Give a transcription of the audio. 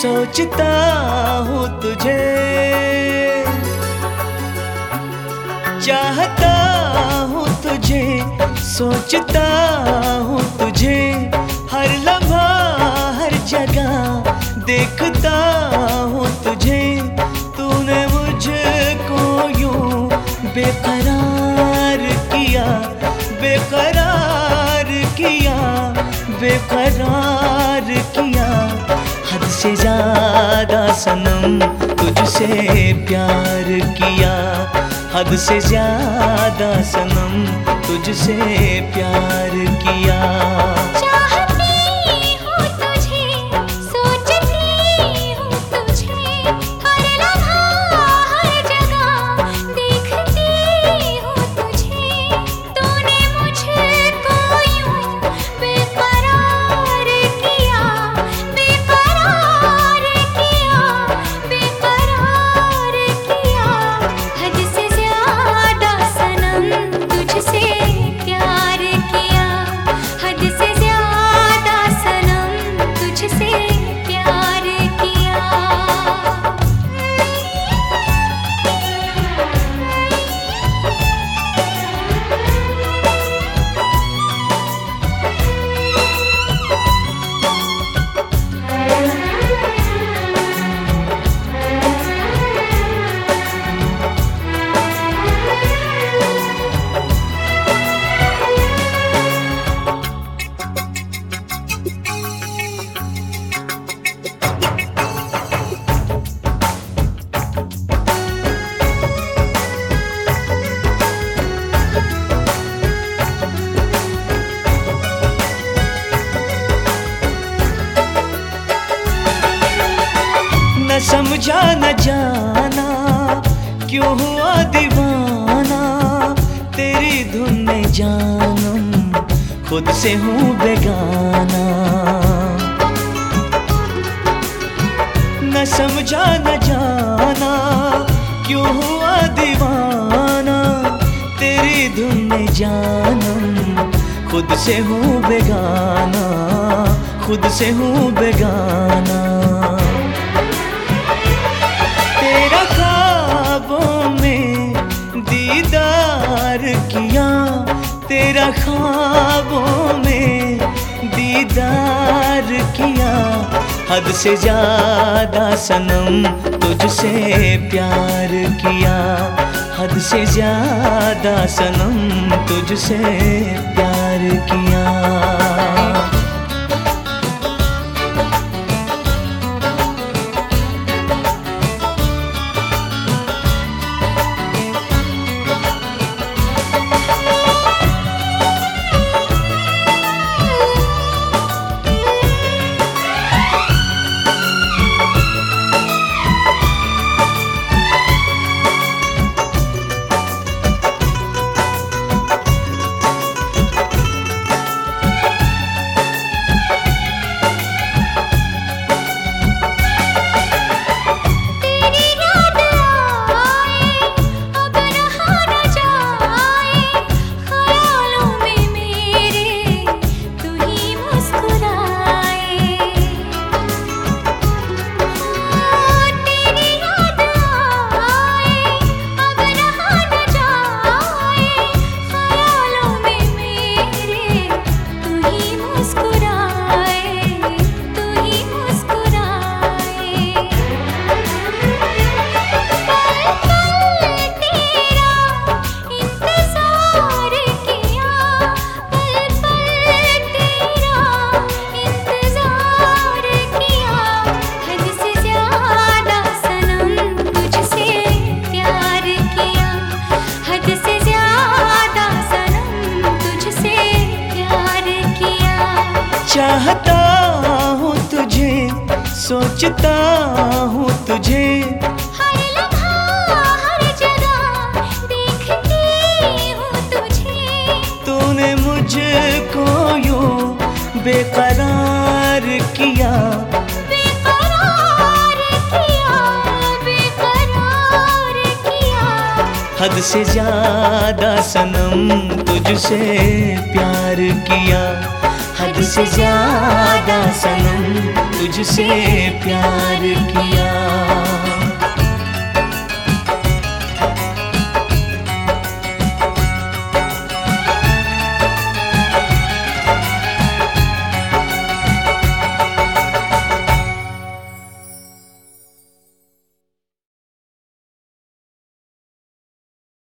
सोचता हूँ तुझे। चाहता हूँ तुझे, सोचता हूँ तुझे। हर लम्हा, हर जगह देखता हूँ तुझे। तूने मुझको यूँ बेकरार किया बेकरार किया, बेकरार हद से ज़्यादा सनम तुझसे प्यार किया। हद से ज़्यादा सनम तुझसे प्यार किया। समझा न जाना। क्यों हुआ दीवाना? तेरी धुन में जानम, खुद से हूँ बेगाना। न समझा न जाना, क्यों हुआ दीवाना? तेरी धुन में जानम, खुद से हूँ बेगाना, खुद से हूँ बेगाना। तेरा ख्वाबों में दीदार किया। हद से ज़्यादा सनम तुझसे प्यार किया। हद से ज़्यादा सनम तुझसे प्यार किया। चाहता हूँ तुझे सोचता हूँ तुझे। हर लम्हा हर जगह देखती हूँ तुझे। तूने मुझको यूँ बेकरार किया। बेकरार किया बेकरार किया। हद से ज़्यादा सनम तुझसे प्यार किया। हद से ज़्यादा सनम तुझसे प्यार किया।